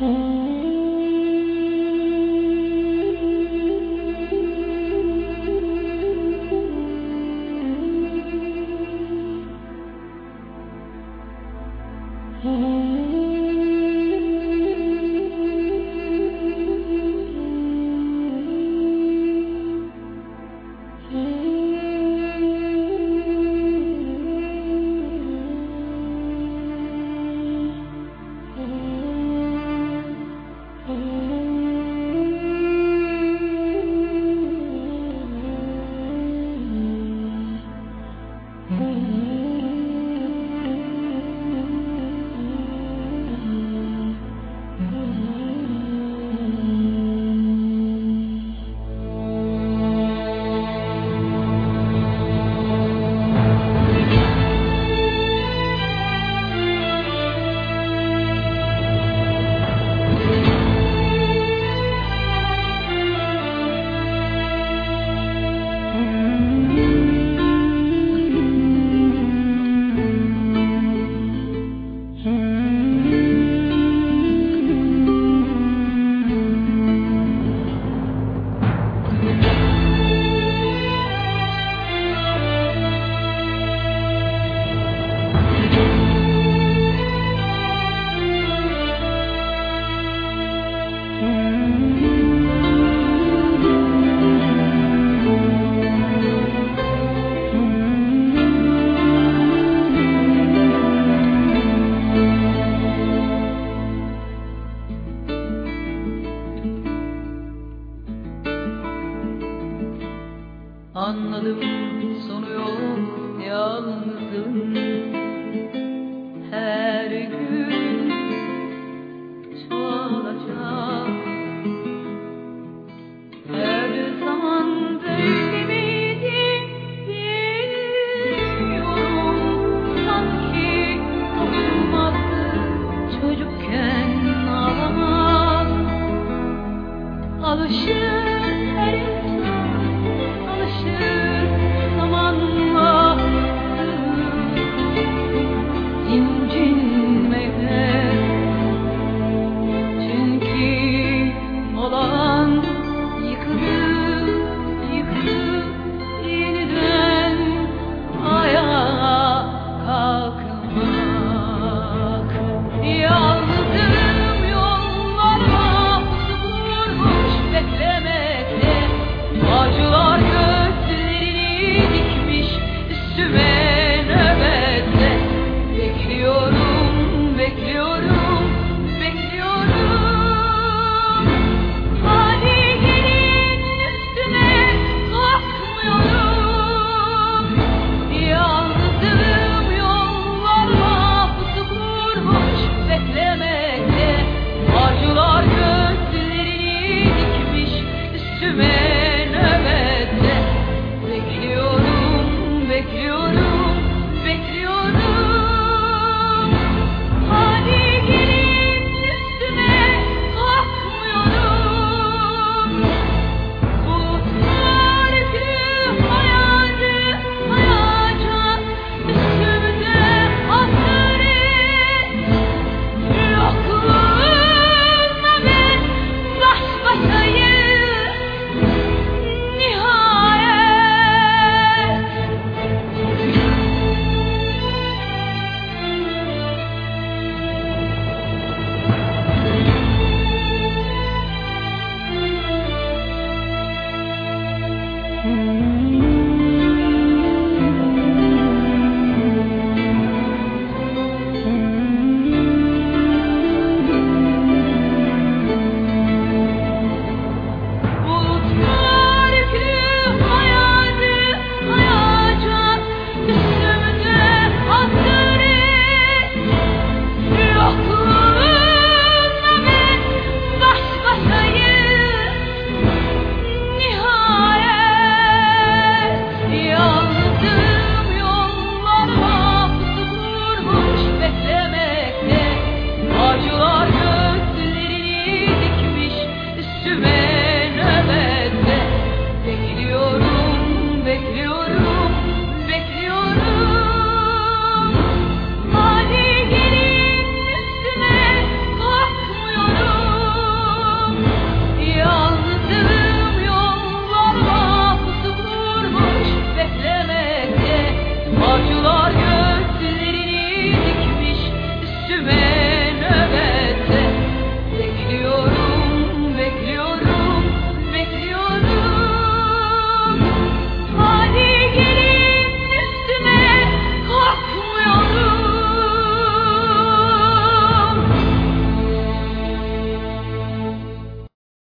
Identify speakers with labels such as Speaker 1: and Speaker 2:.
Speaker 1: Mm-hmm. Anladım sonu yok yalnızım make you